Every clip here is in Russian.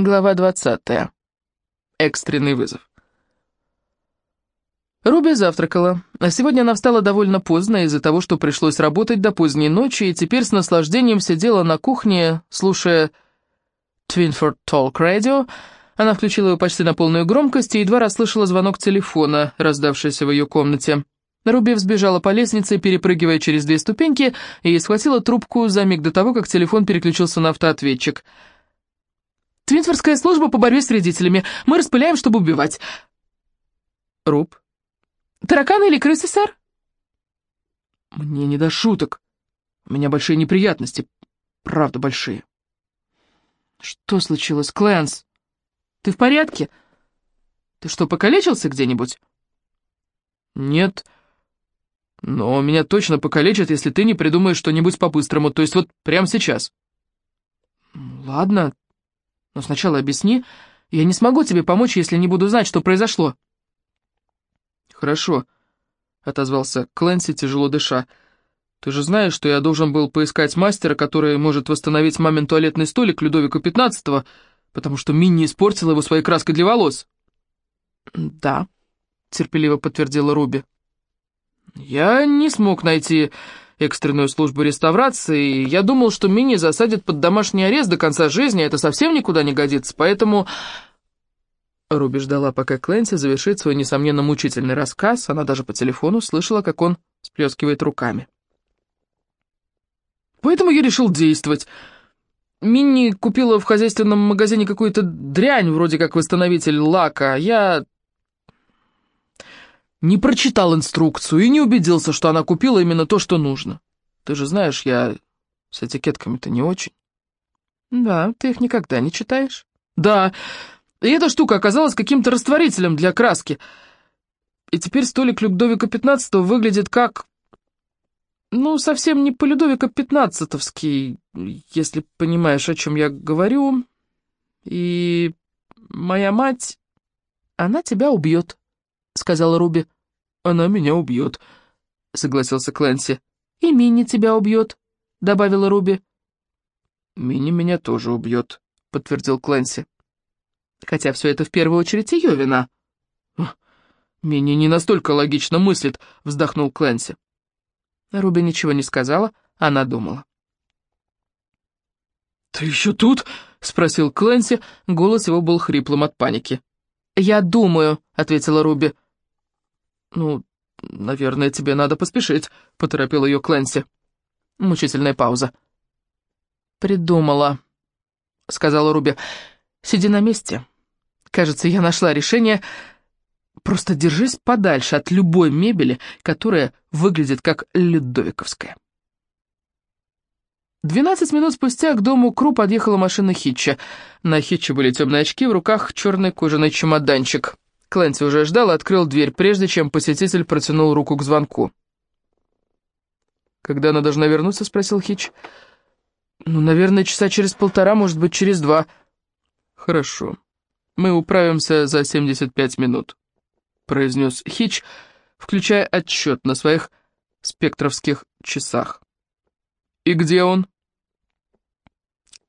Глава 20. Экстренный вызов. Руби завтракала, а сегодня она встала довольно поздно из-за того, что пришлось работать до поздней ночи, и теперь с наслаждением сидела на кухне, слушая Twinford Talk Radio. Она включила его почти на полную громкость и едва расслышала звонок телефона, раздавшийся в ее комнате. Руби взбежала по лестнице, перепрыгивая через две ступеньки, и схватила трубку за миг до того, как телефон переключился на автоответчик – Твинфордская служба по борьбе с вредителями. Мы распыляем, чтобы убивать. Руб. Тараканы или крысы, сэр? Мне не до шуток. У меня большие неприятности. Правда, большие. Что случилось, Клэнс? Ты в порядке? Ты что, покалечился где-нибудь? Нет. Но меня точно покалечат, если ты не придумаешь что-нибудь по-быстрому, то есть вот прямо сейчас. Ладно, но сначала объясни. Я не смогу тебе помочь, если не буду знать, что произошло». «Хорошо», — отозвался Клэнси, тяжело дыша. «Ты же знаешь, что я должен был поискать мастера, который может восстановить мамин туалетный столик Людовика XV, потому что Минни испортила его своей краской для волос». «Да», — терпеливо подтвердила Руби. «Я не смог найти экстренную службу реставрации, и я думал, что Мини засадят под домашний арест до конца жизни, а это совсем никуда не годится, поэтому...» Руби ждала, пока Клэнси завершит свой, несомненно, мучительный рассказ, она даже по телефону слышала, как он сплескивает руками. «Поэтому я решил действовать. Минни купила в хозяйственном магазине какую-то дрянь, вроде как восстановитель лака, я не прочитал инструкцию и не убедился, что она купила именно то, что нужно. Ты же знаешь, я с этикетками-то не очень. Да, ты их никогда не читаешь. Да, и эта штука оказалась каким-то растворителем для краски. И теперь столик Людовика XV выглядит как... Ну, совсем не по Людовика XV-овский, если понимаешь, о чем я говорю. И моя мать, она тебя убьет сказала Руби. «Она меня убьет», — согласился Клэнси. «И Минни тебя убьет», — добавила Руби. «Минни меня тоже убьет», — подтвердил Клэнси. «Хотя все это в первую очередь ее вина». «Минни не настолько логично мыслит», — вздохнул Клэнси. Руби ничего не сказала, она думала. «Ты еще тут?» — спросил Клэнси, голос его был хриплым от паники. «Я думаю», — ответила Руби. «Ну, наверное, тебе надо поспешить», — поторопил ее Клэнси. Мучительная пауза. «Придумала», — сказала Руби. «Сиди на месте. Кажется, я нашла решение. Просто держись подальше от любой мебели, которая выглядит как людовиковская». Двенадцать минут спустя к дому Кру подъехала машина Хитча. На Хитче были темные очки, в руках черный кожаный чемоданчик. Клэнси уже ждал открыл дверь, прежде чем посетитель протянул руку к звонку. «Когда она должна вернуться?» — спросил Хич. «Ну, наверное, часа через полтора, может быть, через два». «Хорошо. Мы управимся за 75 минут», — произнес Хич, включая отчет на своих спектровских часах. «И где он?»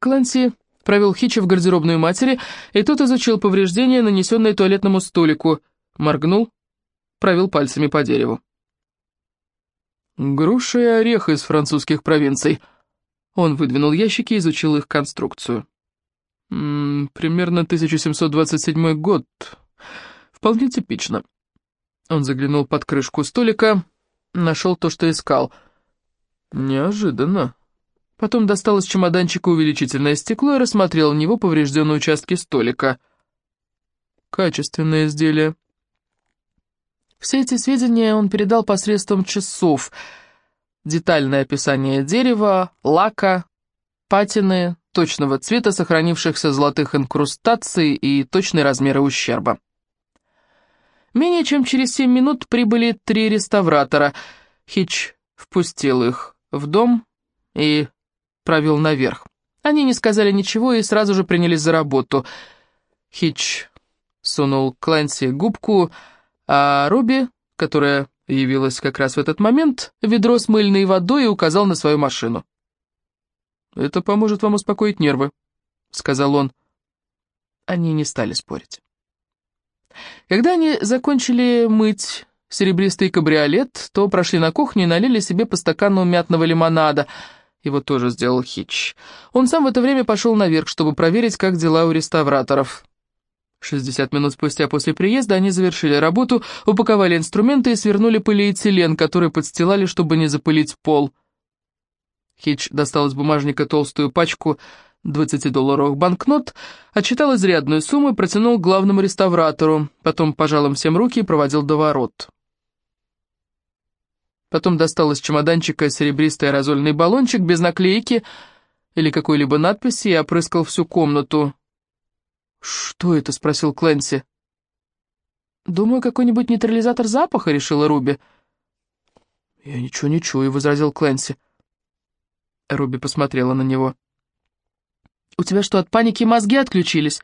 Клэнси провел Хича в гардеробную матери, и тот изучил повреждения, нанесенные туалетному столику, моргнул, провел пальцами по дереву. «Груша и орех из французских провинций». Он выдвинул ящики и изучил их конструкцию. М -м, «Примерно 1727 год. Вполне типично». Он заглянул под крышку столика, нашел то, что искал. «Неожиданно». Потом достал из чемоданчика увеличительное стекло и рассмотрел в него поврежденные участки столика. Качественное изделие. Все эти сведения он передал посредством часов. Детальное описание дерева, лака, патины, точного цвета сохранившихся золотых инкрустаций и точные размеры ущерба. Менее чем через семь минут прибыли три реставратора. Хич впустил их в дом и провел наверх. Они не сказали ничего и сразу же принялись за работу. Хич сунул Клэнси губку, а Руби, которая явилась как раз в этот момент, ведро с мыльной водой и указал на свою машину. «Это поможет вам успокоить нервы», — сказал он. Они не стали спорить. Когда они закончили мыть серебристый кабриолет, то прошли на кухню и налили себе по стакану мятного лимонада. Его тоже сделал Хич. Он сам в это время пошел наверх, чтобы проверить, как дела у реставраторов. 60 минут спустя после приезда они завершили работу, упаковали инструменты и свернули полиэтилен, который подстилали, чтобы не запылить пол. Хич достал из бумажника толстую пачку 20-долларовых банкнот, отчитал изрядную сумму и протянул главному реставратору, потом пожал им всем руки и проводил до ворот. Потом достал из чемоданчика серебристый аэрозольный баллончик без наклейки или какой-либо надписи и опрыскал всю комнату. «Что это?» — спросил Клэнси. «Думаю, какой-нибудь нейтрализатор запаха», — решила Руби. «Я ничего не чую», — возразил Клэнси. Руби посмотрела на него. «У тебя что, от паники мозги отключились?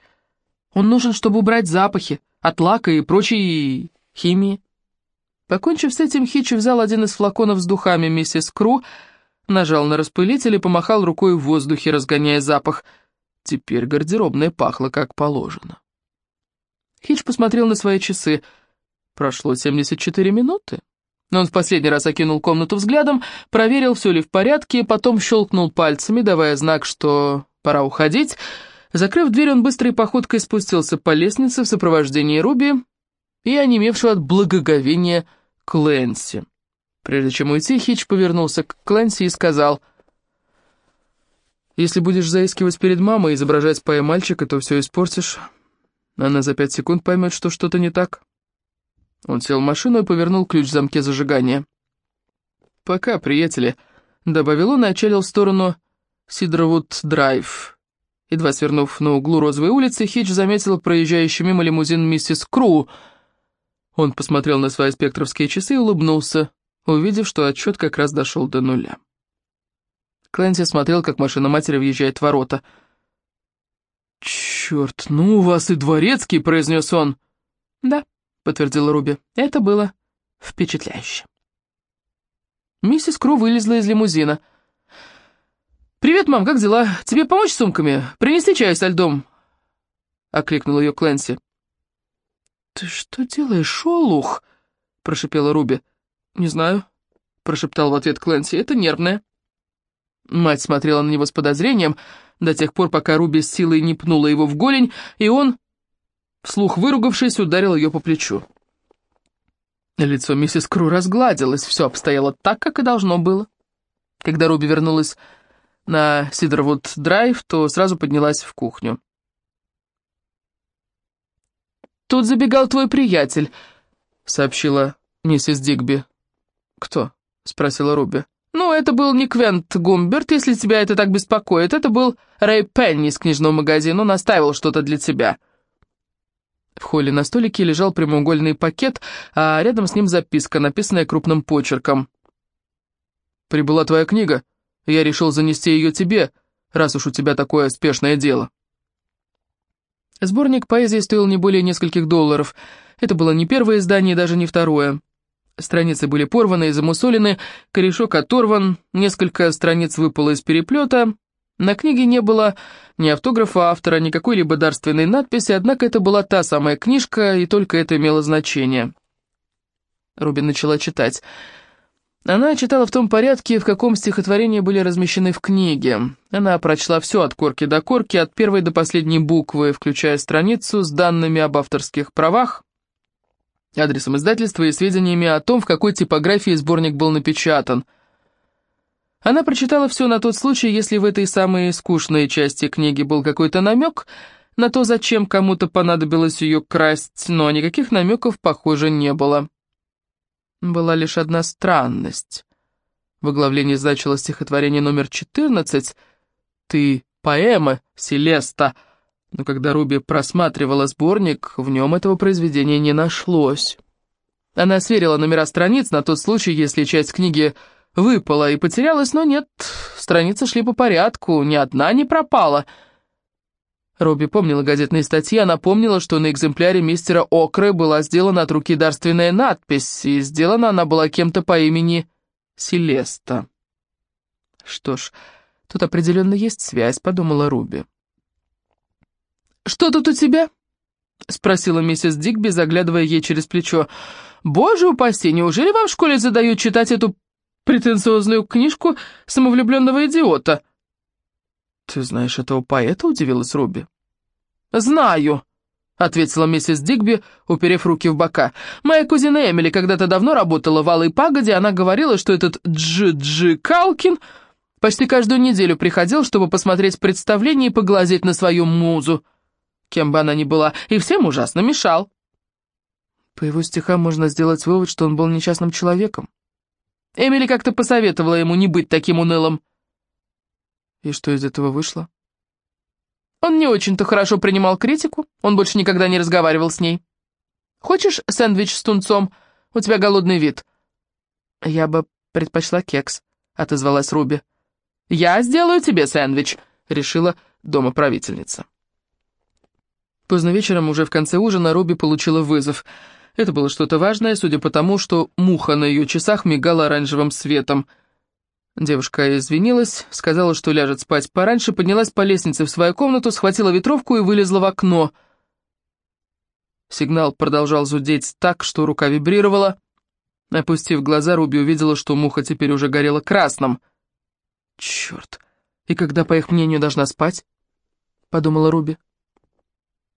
Он нужен, чтобы убрать запахи, от лака и прочей химии». Покончив с этим, Хитч взял один из флаконов с духами миссис Кру, нажал на распылитель и помахал рукой в воздухе, разгоняя запах. Теперь гардеробная пахла как положено. Хитч посмотрел на свои часы. Прошло 74 минуты. Но он в последний раз окинул комнату взглядом, проверил, все ли в порядке, потом щелкнул пальцами, давая знак, что пора уходить. Закрыв дверь, он быстрой походкой спустился по лестнице в сопровождении Руби и онемевшего от благоговения Клэнси. Прежде чем уйти, Хич повернулся к Клэнси и сказал, «Если будешь заискивать перед мамой и изображать спая мальчика, то все испортишь. Она за пять секунд поймет, что что-то не так». Он сел в машину и повернул ключ в замке зажигания. «Пока, приятели», — добавил он и отчалил в сторону Сидровуд-драйв. Едва свернув на углу Розовой улицы, Хитч заметил проезжающий мимо лимузин миссис Кру. Он посмотрел на свои спектровские часы и улыбнулся, увидев, что отчет как раз дошел до нуля. Клэнси смотрел, как машина матери въезжает в ворота. «Черт, ну у вас и дворецкий», — произнес он. «Да», подтвердила Руби. Это было впечатляюще. Миссис Кру вылезла из лимузина. «Привет, мам, как дела? Тебе помочь с сумками? Принесли чай со льдом?» Окликнул ее Клэнси. «Ты что делаешь, шолух?» прошипела Руби. «Не знаю», — прошептал в ответ Клэнси. «Это нервное». Мать смотрела на него с подозрением до тех пор, пока Руби с силой не пнула его в голень, и он Вслух выругавшись, ударил ее по плечу. Лицо миссис Кру разгладилось, все обстояло так, как и должно было. Когда Руби вернулась на Сидервуд-драйв, то сразу поднялась в кухню. «Тут забегал твой приятель», — сообщила миссис Дигби. «Кто?» — спросила Руби. «Ну, это был не Квент Гумберт, если тебя это так беспокоит. Это был Рэй Пенни из книжного магазина, он оставил что-то для тебя». В холле на столике лежал прямоугольный пакет, а рядом с ним записка, написанная крупным почерком. «Прибыла твоя книга. Я решил занести ее тебе, раз уж у тебя такое спешное дело». Сборник поэзии стоил не более нескольких долларов. Это было не первое издание, даже не второе. Страницы были порваны и замусолены, корешок оторван, несколько страниц выпало из переплета, на книге не было ни автографа автора, ни какой-либо дарственной надписи, однако это была та самая книжка, и только это имело значение. Рубин начала читать. Она читала в том порядке, в каком стихотворения были размещены в книге. Она прочла все от корки до корки, от первой до последней буквы, включая страницу с данными об авторских правах, адресом издательства и сведениями о том, в какой типографии сборник был напечатан – она прочитала все на тот случай, если в этой самой скучной части книги был какой-то намек на то, зачем кому-то понадобилось ее красть, но никаких намеков, похоже, не было. Была лишь одна странность. В оглавлении значилось стихотворение номер 14 «Ты поэма, Селеста», но когда Руби просматривала сборник, в нем этого произведения не нашлось. Она сверила номера страниц на тот случай, если часть книги выпала и потерялась, но нет, страницы шли по порядку, ни одна не пропала. Робби помнила газетные статьи, она помнила, что на экземпляре мистера Окры была сделана от руки дарственная надпись, и сделана она была кем-то по имени Селеста. Что ж, тут определенно есть связь, подумала Руби. что тут у тебя?» — спросила миссис Дигби, заглядывая ей через плечо. «Боже упаси, неужели вам в школе задают читать эту претенциозную книжку самовлюбленного идиота?» «Ты знаешь этого поэта?» — удивилась Руби. «Знаю», — ответила миссис Дигби, уперев руки в бока. «Моя кузина Эмили когда-то давно работала в Алой Пагоде, она говорила, что этот Джи-Джи Калкин почти каждую неделю приходил, чтобы посмотреть представление и поглазеть на свою музу, кем бы она ни была, и всем ужасно мешал». По его стихам можно сделать вывод, что он был несчастным человеком. Эмили как-то посоветовала ему не быть таким унылым. И что из этого вышло? Он не очень-то хорошо принимал критику, он больше никогда не разговаривал с ней. «Хочешь сэндвич с тунцом? У тебя голодный вид». «Я бы предпочла кекс», — отозвалась Руби. «Я сделаю тебе сэндвич», — решила домоправительница. Поздно вечером, уже в конце ужина, Руби получила вызов. Это было что-то важное, судя по тому, что муха на ее часах мигала оранжевым светом — Девушка извинилась, сказала, что ляжет спать пораньше, поднялась по лестнице в свою комнату, схватила ветровку и вылезла в окно. Сигнал продолжал зудеть так, что рука вибрировала. Опустив глаза, Руби увидела, что муха теперь уже горела красным. «Черт! И когда, по их мнению, должна спать?» — подумала Руби.